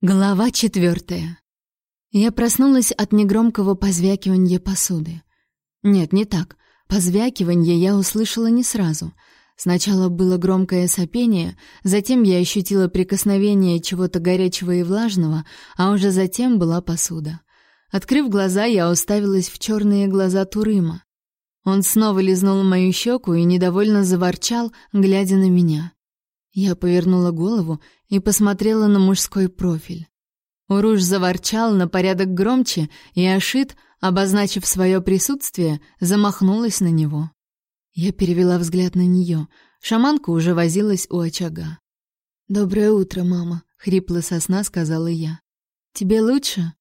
Глава четвертая. Я проснулась от негромкого позвякивания посуды. Нет, не так. Позвякивание я услышала не сразу. Сначала было громкое сопение, затем я ощутила прикосновение чего-то горячего и влажного, а уже затем была посуда. Открыв глаза, я уставилась в черные глаза Турыма. Он снова лизнул мою щеку и недовольно заворчал, глядя на меня. Я повернула голову и посмотрела на мужской профиль. Уруш заворчал на порядок громче, и Ашит, обозначив свое присутствие, замахнулась на него. Я перевела взгляд на нее. Шаманка уже возилась у очага. «Доброе утро, мама», — хрипло со сна сказала я. «Тебе лучше?»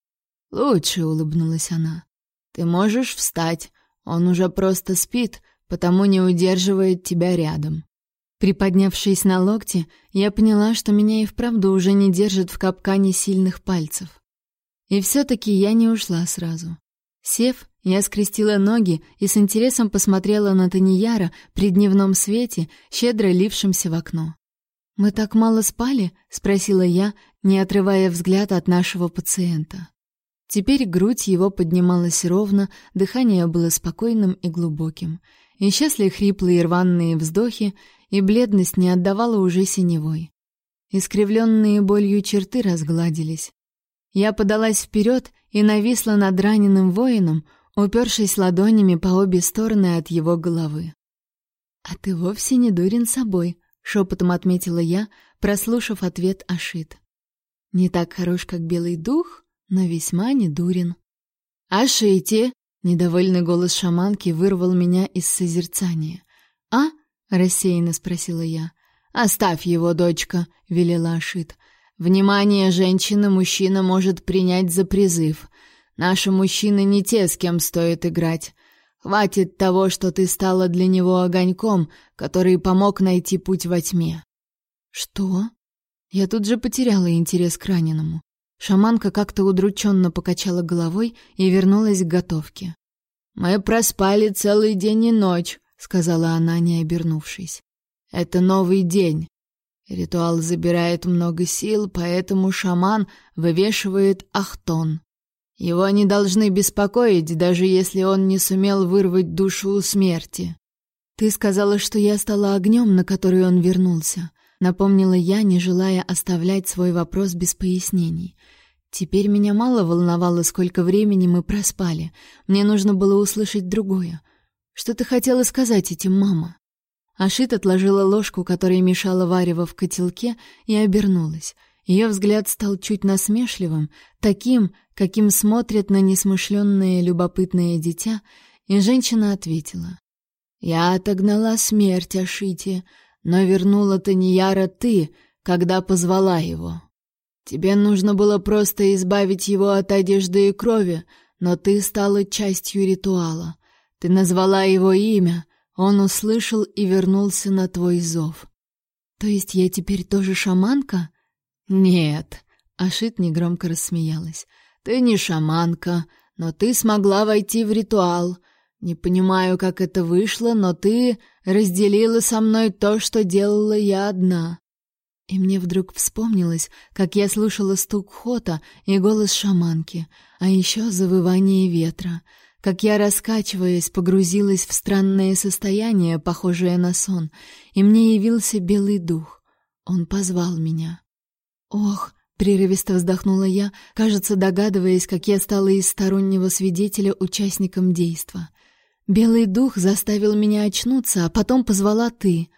«Лучше», — улыбнулась она. «Ты можешь встать. Он уже просто спит, потому не удерживает тебя рядом». Приподнявшись на локте, я поняла, что меня и вправду уже не держит в капкане сильных пальцев. И все-таки я не ушла сразу. Сев, я скрестила ноги и с интересом посмотрела на Таньяра при дневном свете, щедро лившемся в окно. «Мы так мало спали?» — спросила я, не отрывая взгляд от нашего пациента. Теперь грудь его поднималась ровно, дыхание было спокойным и глубоким. Исчезли хриплые рваные вздохи, и бледность не отдавала уже синевой. Искривленные болью черты разгладились. Я подалась вперед и нависла над раненым воином, упершись ладонями по обе стороны от его головы. «А ты вовсе не дурен собой», — шепотом отметила я, прослушав ответ Ашит. «Не так хорош, как белый дух, но весьма не дурен». «Ашите!» — недовольный голос шаманки вырвал меня из созерцания. «А?» Рассеянно спросила я. Оставь его, дочка, велела Ашит. Внимание женщины мужчина может принять за призыв. Наши мужчины не те, с кем стоит играть. Хватит того, что ты стала для него огоньком, который помог найти путь во тьме. Что? Я тут же потеряла интерес к раненому. Шаманка как-то удрученно покачала головой и вернулась к готовке. Мы проспали целый день и ночь, сказала она, не обернувшись. Это новый день. Ритуал забирает много сил, поэтому шаман вывешивает ахтон. Его не должны беспокоить, даже если он не сумел вырвать душу у смерти. Ты сказала, что я стала огнем, на который он вернулся, напомнила я, не желая оставлять свой вопрос без пояснений. Теперь меня мало волновало, сколько времени мы проспали. Мне нужно было услышать другое. Что ты хотела сказать этим, мама? Ашит отложила ложку, которая мешала варево в котелке, и обернулась. Ее взгляд стал чуть насмешливым, таким, каким смотрят на несмышленное любопытное дитя, и женщина ответила: "Я отогнала смерть Ашите, но вернула Таньяра ты, когда позвала его. Тебе нужно было просто избавить его от одежды и крови, но ты стала частью ритуала. Ты назвала его имя, он услышал и вернулся на твой зов. То есть я теперь тоже шаманка? Нет, Ашит негромко рассмеялась. Ты не шаманка, но ты смогла войти в ритуал. Не понимаю, как это вышло, но ты разделила со мной то, что делала я одна. И мне вдруг вспомнилось, как я слушала стук хота и голос шаманки, а еще завывание ветра — как я, раскачиваясь, погрузилась в странное состояние, похожее на сон, и мне явился белый дух. Он позвал меня. Ох, прерывисто вздохнула я, кажется, догадываясь, как я стала из стороннего свидетеля участником действа. Белый дух заставил меня очнуться, а потом позвала ты.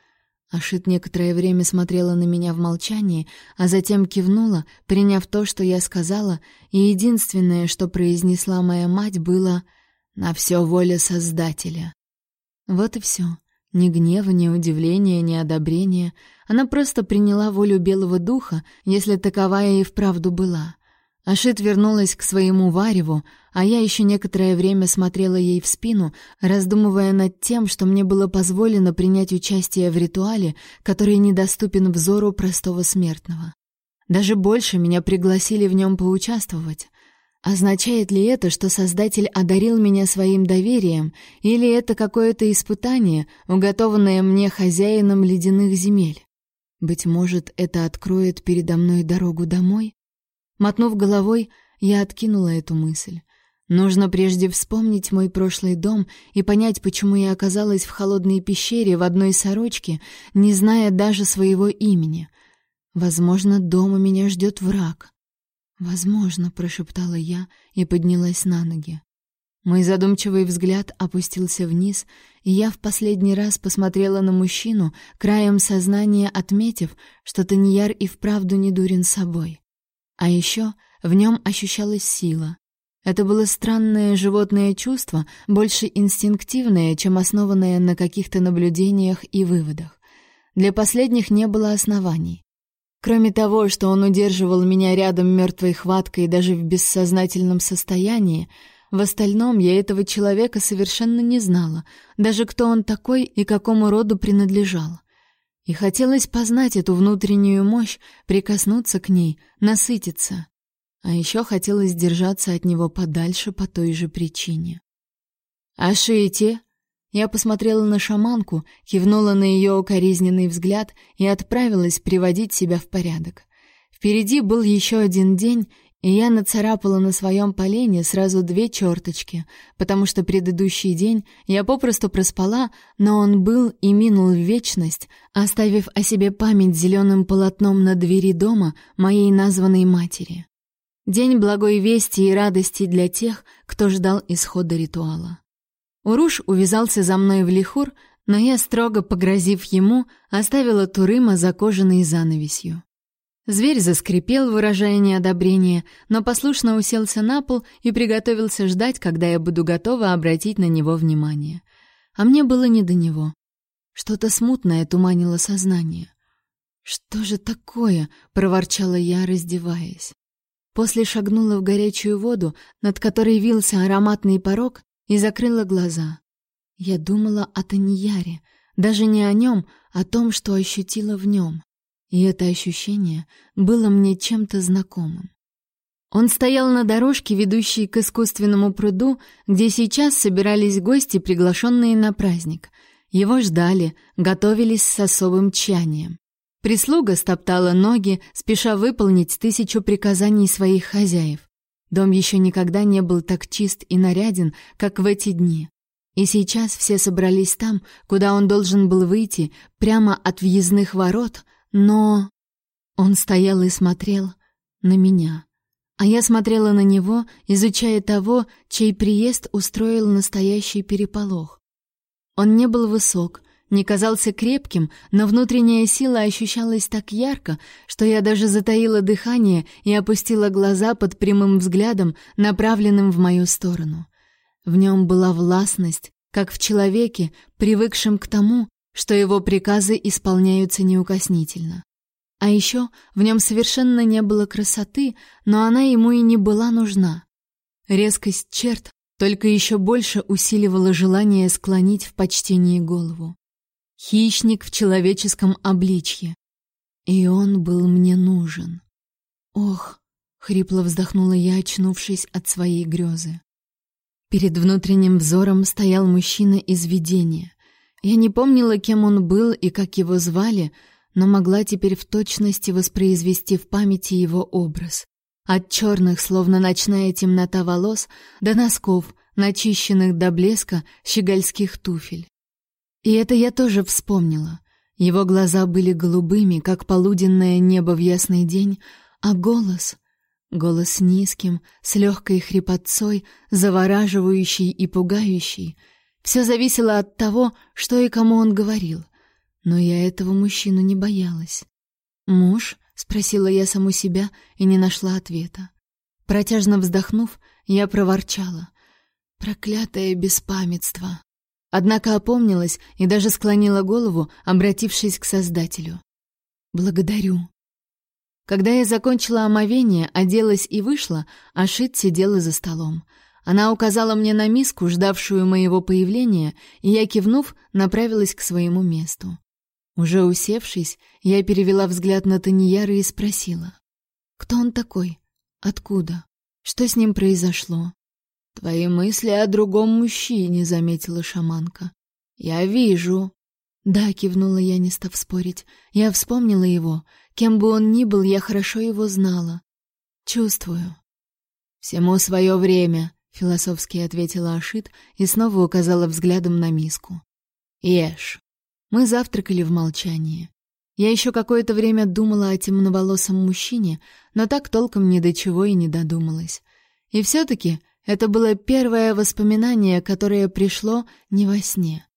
Ашит некоторое время смотрела на меня в молчании, а затем кивнула, приняв то, что я сказала, и единственное, что произнесла моя мать, было: на все воля Создателя. Вот и все. Ни гнева, ни удивления, ни одобрения. Она просто приняла волю Белого Духа, если таковая и вправду была. Ашит вернулась к своему вареву, а я еще некоторое время смотрела ей в спину, раздумывая над тем, что мне было позволено принять участие в ритуале, который недоступен взору простого смертного. Даже больше меня пригласили в нем поучаствовать. Означает ли это, что Создатель одарил меня своим доверием, или это какое-то испытание, уготованное мне хозяином ледяных земель? Быть может, это откроет передо мной дорогу домой? Мотнув головой, я откинула эту мысль. Нужно прежде вспомнить мой прошлый дом и понять, почему я оказалась в холодной пещере в одной сорочке, не зная даже своего имени. Возможно, дома меня ждет враг. Возможно, прошептала я и поднялась на ноги. Мой задумчивый взгляд опустился вниз, и я в последний раз посмотрела на мужчину, краем сознания отметив, что Таньяр и вправду не дурен собой. А еще в нем ощущалась сила, это было странное животное чувство, больше инстинктивное, чем основанное на каких-то наблюдениях и выводах. Для последних не было оснований. Кроме того, что он удерживал меня рядом мертвой хваткой даже в бессознательном состоянии, в остальном я этого человека совершенно не знала, даже кто он такой и какому роду принадлежал. И хотелось познать эту внутреннюю мощь, прикоснуться к ней, насытиться. А еще хотелось держаться от него подальше по той же причине. «Ашите!» Я посмотрела на шаманку, кивнула на ее укоризненный взгляд и отправилась приводить себя в порядок. Впереди был еще один день, и я нацарапала на своем полене сразу две черточки, потому что предыдущий день я попросту проспала, но он был и минул в вечность, оставив о себе память зеленым полотном на двери дома моей названной матери. День благой вести и радости для тех, кто ждал исхода ритуала. Уруш увязался за мной в лихур, но я, строго погрозив ему, оставила Турыма за кожаной занавесью. Зверь заскрипел, выражая неодобрение, но послушно уселся на пол и приготовился ждать, когда я буду готова обратить на него внимание. А мне было не до него. Что-то смутное туманило сознание. «Что же такое?» — проворчала я, раздеваясь. После шагнула в горячую воду, над которой вился ароматный порог, и закрыла глаза. Я думала о Таньяре, даже не о нем, а о том, что ощутила в нем. И это ощущение было мне чем-то знакомым. Он стоял на дорожке, ведущей к искусственному пруду, где сейчас собирались гости, приглашенные на праздник. Его ждали, готовились с особым тщанием. Прислуга стоптала ноги, спеша выполнить тысячу приказаний своих хозяев. Дом еще никогда не был так чист и наряден, как в эти дни. И сейчас все собрались там, куда он должен был выйти, прямо от въездных ворот, но... Он стоял и смотрел на меня. А я смотрела на него, изучая того, чей приезд устроил настоящий переполох. Он не был высок, не казался крепким, но внутренняя сила ощущалась так ярко, что я даже затаила дыхание и опустила глаза под прямым взглядом, направленным в мою сторону. В нем была властность, как в человеке, привыкшем к тому, что его приказы исполняются неукоснительно. А еще в нем совершенно не было красоты, но она ему и не была нужна. Резкость черт только еще больше усиливала желание склонить в почтении голову. Хищник в человеческом обличье. И он был мне нужен. Ох, хрипло вздохнула я, очнувшись от своей грезы. Перед внутренним взором стоял мужчина из видения. Я не помнила, кем он был и как его звали, но могла теперь в точности воспроизвести в памяти его образ. От черных, словно ночная темнота волос, до носков, начищенных до блеска щегольских туфель. И это я тоже вспомнила. Его глаза были голубыми, как полуденное небо в ясный день, а голос... Голос низким, с легкой хрипотцой, завораживающий и пугающий. Все зависело от того, что и кому он говорил. Но я этого мужчину не боялась. «Муж?» — спросила я саму себя и не нашла ответа. Протяжно вздохнув, я проворчала. «Проклятое беспамятство!» Однако опомнилась и даже склонила голову, обратившись к Создателю. «Благодарю». Когда я закончила омовение, оделась и вышла, Ашит сидела за столом. Она указала мне на миску, ждавшую моего появления, и я, кивнув, направилась к своему месту. Уже усевшись, я перевела взгляд на Таньяра и спросила. «Кто он такой? Откуда? Что с ним произошло?» «Твои мысли о другом мужчине», — заметила шаманка. «Я вижу». «Да», — кивнула я, не став спорить. «Я вспомнила его. Кем бы он ни был, я хорошо его знала». Чувствую. Всему свое время, философски ответила Ашит и снова указала взглядом на миску. Ешь. Мы завтракали в молчании. Я еще какое-то время думала о темноволосом мужчине, но так толком ни до чего и не додумалась. И все таки это было первое воспоминание, которое пришло не во сне.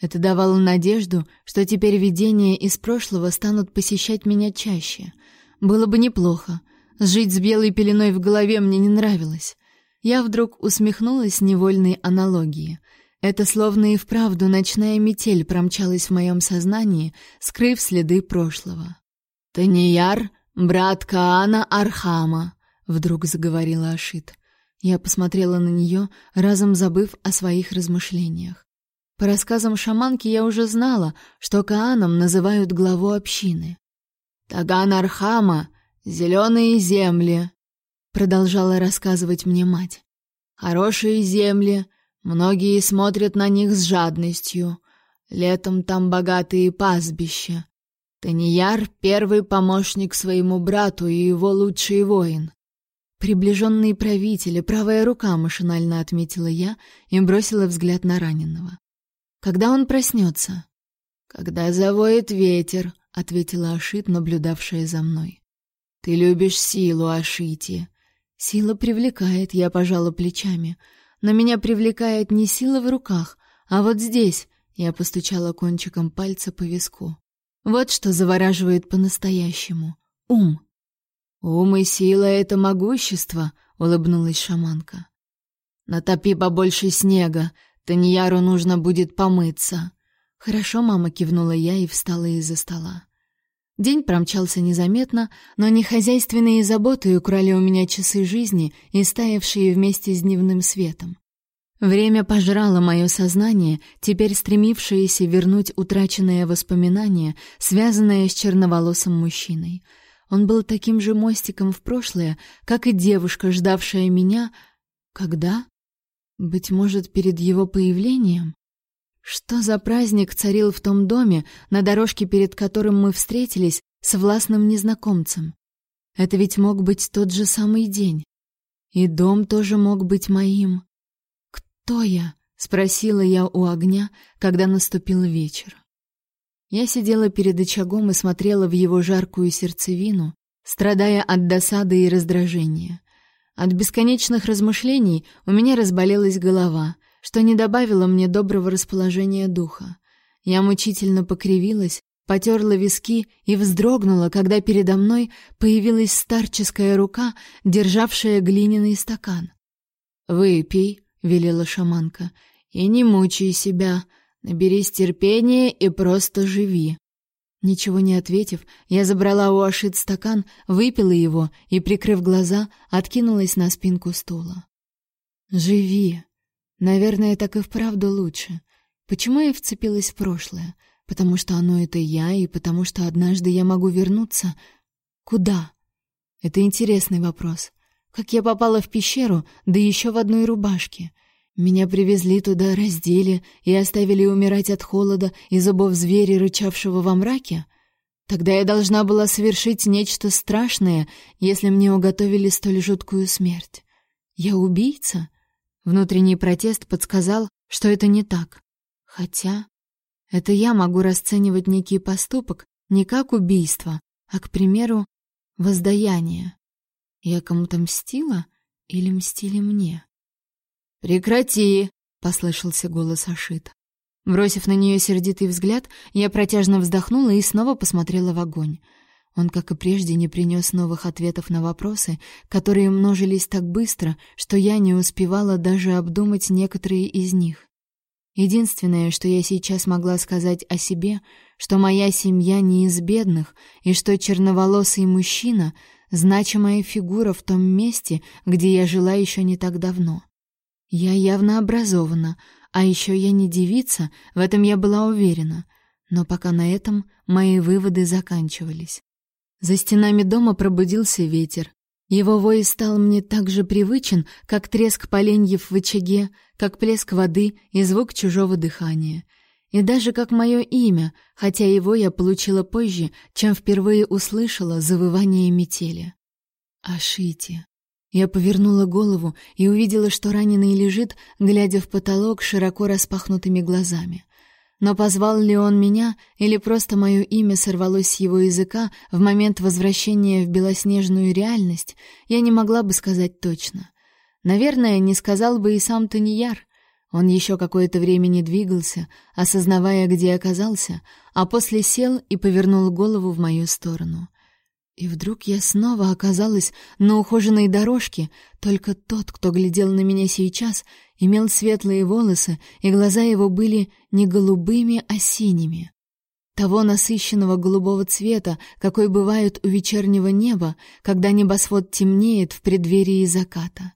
Это давало надежду, что теперь видения из прошлого станут посещать меня чаще. Было бы неплохо. Жить с белой пеленой в голове мне не нравилось. Я вдруг усмехнулась невольной аналогии. Это словно и вправду ночная метель промчалась в моем сознании, скрыв следы прошлого. «Танияр, брат Каана Архама», — вдруг заговорила Ашит. Я посмотрела на нее, разом забыв о своих размышлениях. По рассказам шаманки я уже знала, что Кааном называют главу общины. «Таган Архама, зеленые земли», — продолжала рассказывать мне мать. «Хорошие земли, многие смотрят на них с жадностью. Летом там богатые пастбища. Танияр — первый помощник своему брату и его лучший воин. Приближенные правители, правая рука, машинально отметила я и бросила взгляд на раненого. Когда он проснется?» «Когда завоет ветер», — ответила Ашит, наблюдавшая за мной. «Ты любишь силу, Ашити». «Сила привлекает», — я пожала плечами. «Но меня привлекает не сила в руках, а вот здесь», — я постучала кончиком пальца по виску. «Вот что завораживает по-настоящему. Ум». «Ум и сила — это могущество», — улыбнулась шаманка. «Натопи побольше снега, Таньяру нужно будет помыться. Хорошо, мама кивнула я и встала из-за стола. День промчался незаметно, но не хозяйственные заботы украли у меня часы жизни, истаявшие вместе с дневным светом. Время пожрало мое сознание, теперь стремившееся вернуть утраченное воспоминание, связанное с черноволосым мужчиной. Он был таким же мостиком в прошлое, как и девушка, ждавшая меня. Когда? Быть может, перед его появлением? Что за праздник царил в том доме, на дорожке перед которым мы встретились с властным незнакомцем? Это ведь мог быть тот же самый день. И дом тоже мог быть моим. Кто я? спросила я у огня, когда наступил вечер. Я сидела перед очагом и смотрела в его жаркую сердцевину, страдая от досады и раздражения. От бесконечных размышлений у меня разболелась голова, что не добавило мне доброго расположения духа. Я мучительно покривилась, потерла виски и вздрогнула, когда передо мной появилась старческая рука, державшая глиняный стакан. «Выпей», — велела шаманка, — «и не мучай себя, наберись терпения и просто живи». Ничего не ответив, я забрала у Ашит стакан, выпила его и, прикрыв глаза, откинулась на спинку стула. «Живи!» Наверное, так и вправду лучше. Почему я вцепилась в прошлое? Потому что оно — это я, и потому что однажды я могу вернуться. Куда? Это интересный вопрос. Как я попала в пещеру, да еще в одной рубашке? Меня привезли туда, раздели и оставили умирать от холода и зубов зверя, рычавшего во мраке? Тогда я должна была совершить нечто страшное, если мне уготовили столь жуткую смерть. Я убийца? Внутренний протест подсказал, что это не так. Хотя это я могу расценивать некий поступок не как убийство, а, к примеру, воздаяние. Я кому-то мстила или мстили мне? «Прекрати!» — послышался голос Ашит. Бросив на нее сердитый взгляд, я протяжно вздохнула и снова посмотрела в огонь. Он, как и прежде, не принес новых ответов на вопросы, которые множились так быстро, что я не успевала даже обдумать некоторые из них. Единственное, что я сейчас могла сказать о себе, что моя семья не из бедных, и что черноволосый мужчина — значимая фигура в том месте, где я жила еще не так давно. Я явно образована, а еще я не девица, в этом я была уверена. Но пока на этом мои выводы заканчивались. За стенами дома пробудился ветер. Его вой стал мне так же привычен, как треск поленьев в очаге, как плеск воды и звук чужого дыхания. И даже как мое имя, хотя его я получила позже, чем впервые услышала завывание метели. Ашите. Я повернула голову и увидела, что раненый лежит, глядя в потолок широко распахнутыми глазами. Но позвал ли он меня, или просто мое имя сорвалось с его языка в момент возвращения в белоснежную реальность, я не могла бы сказать точно. Наверное, не сказал бы и сам Таньяр. Он еще какое-то время не двигался, осознавая, где оказался, а после сел и повернул голову в мою сторону — и вдруг я снова оказалась на ухоженной дорожке, только тот, кто глядел на меня сейчас, имел светлые волосы, и глаза его были не голубыми, а синими. Того насыщенного голубого цвета, какой бывает у вечернего неба, когда небосвод темнеет в преддверии заката.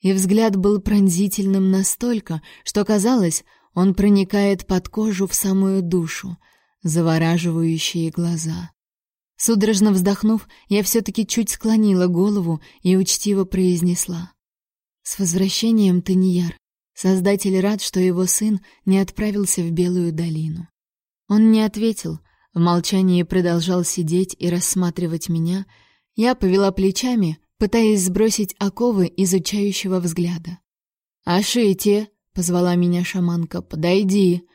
И взгляд был пронзительным настолько, что казалось, он проникает под кожу в самую душу, завораживающие глаза. Судорожно вздохнув, я все-таки чуть склонила голову и учтиво произнесла. «С возвращением, Таньяр. Создатель рад, что его сын не отправился в Белую долину». Он не ответил, в молчании продолжал сидеть и рассматривать меня. Я повела плечами, пытаясь сбросить оковы изучающего взгляда. «Ашите!» — позвала меня шаманка. «Подойди!»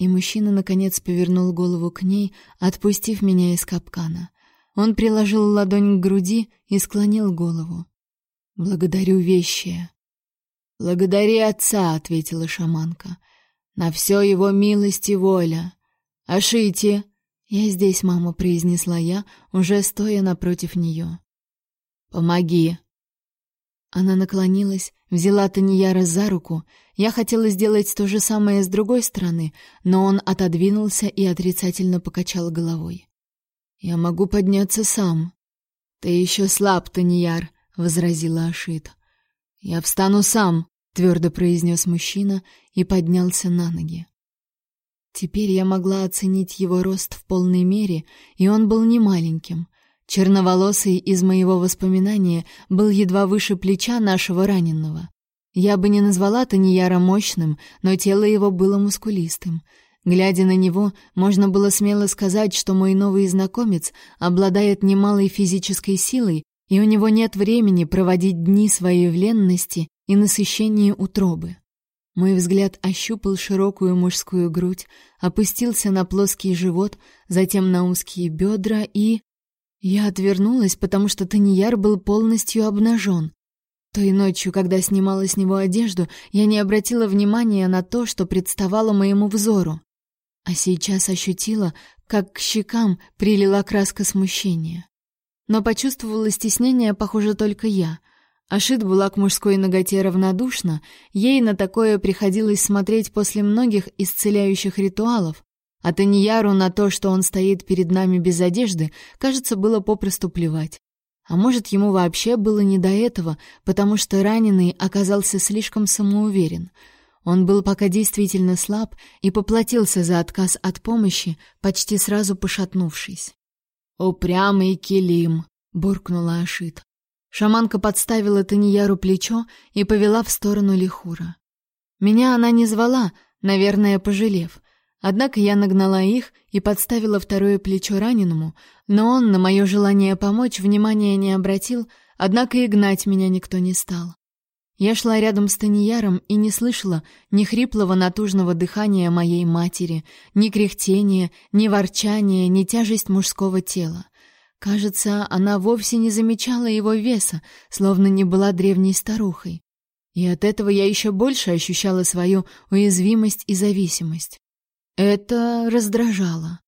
И мужчина, наконец, повернул голову к ней, отпустив меня из капкана. Он приложил ладонь к груди и склонил голову. «Благодарю, вещие». «Благодари отца», — ответила шаманка. «На все его милость и воля. Ашите!» «Я здесь, мама», — произнесла я, уже стоя напротив нее. «Помоги», она наклонилась, взяла Таньяра за руку. Я хотела сделать то же самое с другой стороны, но он отодвинулся и отрицательно покачал головой. «Я могу подняться сам». «Ты еще слаб, Таньяр», — возразила Ашит. «Я встану сам», — твердо произнес мужчина и поднялся на ноги. Теперь я могла оценить его рост в полной мере, и он был не маленьким — Черноволосый из моего воспоминания был едва выше плеча нашего раненого. Я бы не назвала Таньяра мощным, но тело его было мускулистым. Глядя на него, можно было смело сказать, что мой новый знакомец обладает немалой физической силой, и у него нет времени проводить дни своей вленности и насыщения утробы. Мой взгляд ощупал широкую мужскую грудь, опустился на плоский живот, затем на узкие бедра и... Я отвернулась, потому что Таньяр был полностью обнажен. Той ночью, когда снимала с него одежду, я не обратила внимания на то, что представало моему взору. А сейчас ощутила, как к щекам прилила краска смущения. Но почувствовала стеснение, похоже, только я. Ашит была к мужской ноготе равнодушна, ей на такое приходилось смотреть после многих исцеляющих ритуалов, а Таньяру на то, что он стоит перед нами без одежды, кажется, было попросту плевать. А может, ему вообще было не до этого, потому что раненый оказался слишком самоуверен. Он был пока действительно слаб и поплатился за отказ от помощи, почти сразу пошатнувшись. «Упрямый килим!» — буркнула Ашит. Шаманка подставила Таньяру плечо и повела в сторону Лихура. Меня она не звала, наверное, пожалев — Однако я нагнала их и подставила второе плечо раненому, но он на мое желание помочь внимания не обратил, однако и гнать меня никто не стал. Я шла рядом с Танияром и не слышала ни хриплого натужного дыхания моей матери, ни кряхтения, ни ворчания, ни тяжесть мужского тела. Кажется, она вовсе не замечала его веса, словно не была древней старухой. И от этого я еще больше ощущала свою уязвимость и зависимость. Это раздражало.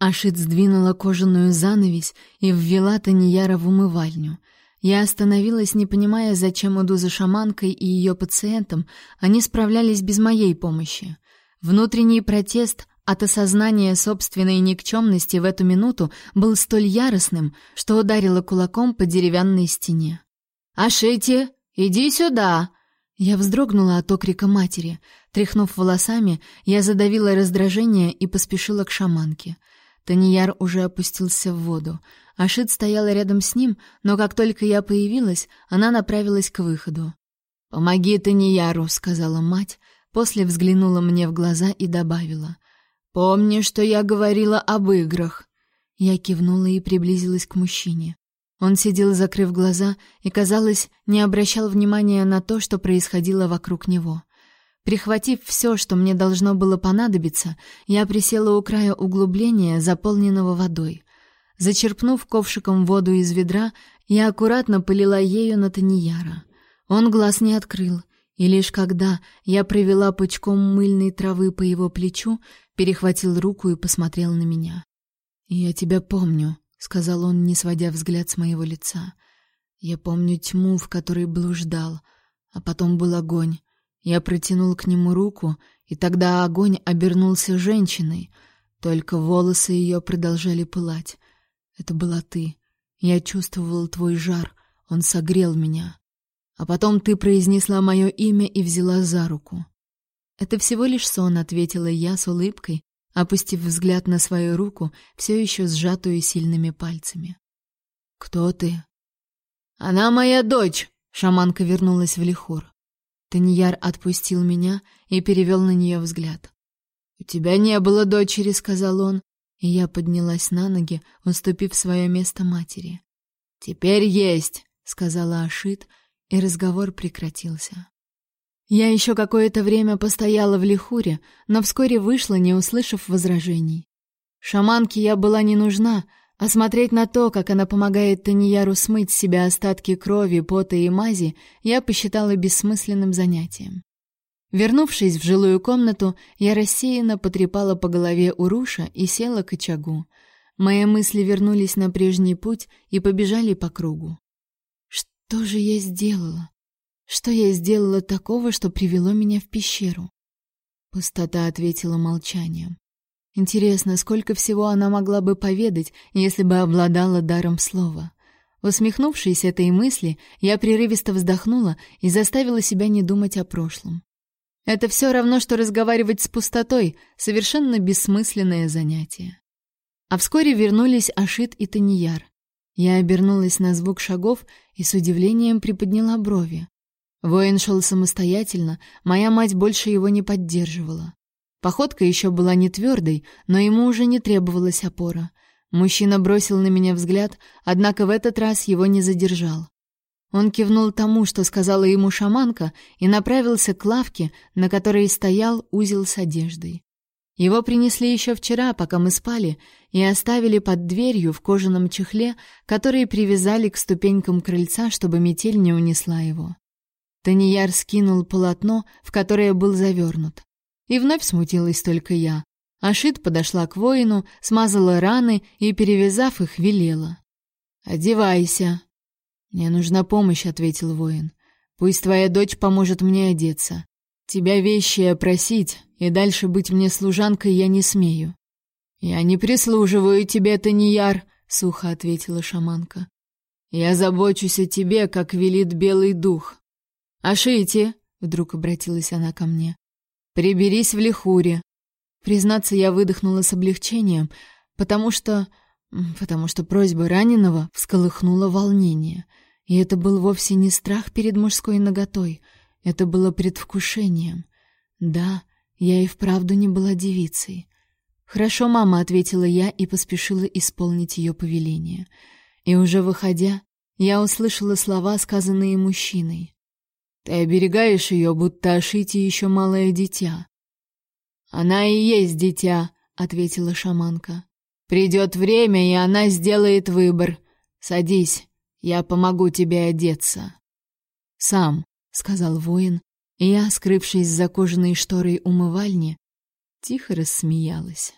Ашит сдвинула кожаную занавесь и ввела Таньяра в умывальню. Я остановилась, не понимая, зачем иду за шаманкой и ее пациентом, они справлялись без моей помощи. Внутренний протест от осознания собственной никчемности в эту минуту был столь яростным, что ударило кулаком по деревянной стене. «Ашите, иди сюда!» Я вздрогнула от окрика матери. Тряхнув волосами, я задавила раздражение и поспешила к шаманке. Таньяр уже опустился в воду. Ашит стояла рядом с ним, но как только я появилась, она направилась к выходу. «Помоги Таньяру», — сказала мать, после взглянула мне в глаза и добавила. «Помни, что я говорила об играх». Я кивнула и приблизилась к мужчине. Он сидел, закрыв глаза, и, казалось, не обращал внимания на то, что происходило вокруг него. Прихватив все, что мне должно было понадобиться, я присела у края углубления, заполненного водой. Зачерпнув ковшиком воду из ведра, я аккуратно полила ею на Таньяра. Он глаз не открыл, и лишь когда я провела пучком мыльной травы по его плечу, перехватил руку и посмотрел на меня. «Я тебя помню», — сказал он, не сводя взгляд с моего лица. «Я помню тьму, в которой блуждал, а потом был огонь. Я протянул к нему руку, и тогда огонь обернулся женщиной, только волосы ее продолжали пылать. Это была ты. Я чувствовал твой жар, он согрел меня. А потом ты произнесла мое имя и взяла за руку. Это всего лишь сон, ответила я с улыбкой, опустив взгляд на свою руку, все еще сжатую сильными пальцами. Кто ты? Она моя дочь, шаманка вернулась в Лихур. Таньяр отпустил меня и перевел на нее взгляд. У тебя не было дочери, сказал он, и я поднялась на ноги, уступив свое место матери. Теперь есть, сказала Ашит, и разговор прекратился. Я еще какое-то время постояла в лихуре, но вскоре вышла, не услышав возражений. Шаманке я была не нужна, а смотреть на то, как она помогает Таньяру смыть с себя остатки крови, пота и мази, я посчитала бессмысленным занятием. Вернувшись в жилую комнату, я рассеянно потрепала по голове Уруша и села к очагу. Мои мысли вернулись на прежний путь и побежали по кругу. Что же я сделала? Что я сделала такого, что привело меня в пещеру? Пустота ответила молчанием. Интересно, сколько всего она могла бы поведать, если бы обладала даром слова. Усмехнувшись этой мысли, я прерывисто вздохнула и заставила себя не думать о прошлом. Это все равно что разговаривать с пустотой, совершенно бессмысленное занятие. А вскоре вернулись Ашит и Таньяр. Я обернулась на звук шагов и с удивлением приподняла брови. Воин шел самостоятельно, моя мать больше его не поддерживала. Походка еще была не твердой, но ему уже не требовалась опора. Мужчина бросил на меня взгляд, однако в этот раз его не задержал. Он кивнул тому, что сказала ему шаманка, и направился к лавке, на которой стоял узел с одеждой. Его принесли еще вчера, пока мы спали, и оставили под дверью в кожаном чехле, который привязали к ступенькам крыльца, чтобы метель не унесла его. Таньяр скинул полотно, в которое был завернут. И вновь смутилась только я. Ашит подошла к воину, смазала раны и, перевязав их, велела. «Одевайся». «Мне нужна помощь», — ответил воин. «Пусть твоя дочь поможет мне одеться. Тебя вещи просить, и дальше быть мне служанкой я не смею». «Я не прислуживаю тебе, Таньяр», — сухо ответила шаманка. «Я забочусь о тебе, как велит белый дух. «Ашите!» — вдруг обратилась она ко мне. «Приберись в лихуре!» Признаться, я выдохнула с облегчением, потому что... потому что просьба раненого всколыхнула волнение. И это был вовсе не страх перед мужской наготой, это было предвкушением. Да, я и вправду не была девицей. «Хорошо, мама», — ответила я и поспешила исполнить ее повеление. И уже выходя, я услышала слова, сказанные мужчиной. Ты оберегаешь ее, будто ошите еще малое дитя. Она и есть дитя, ответила шаманка. Придет время, и она сделает выбор. Садись, я помогу тебе одеться. Сам, сказал воин, и я, скрывшись за кожаной шторой умывальни, тихо рассмеялась.